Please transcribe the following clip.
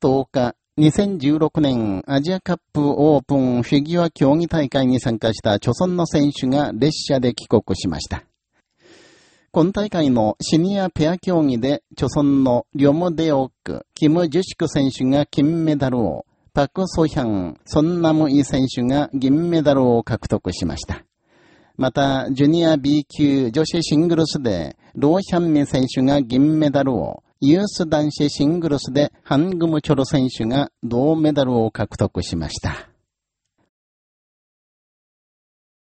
10日、2016年アジアカップオープンフィギュア競技大会に参加した著村の選手が列車で帰国しました。今大会のシニアペア競技で、著村のリョムデオック、キム・ジュシク選手が金メダルを、パク・ソヒャン、ソンナムイ選手が銀メダルを獲得しました。また、ジュニア B 級女子シングルスで、ローヒャンミ選手が銀メダルを、ユース男子シングルスでハングムチョロ選手が銅メダルを獲得しました。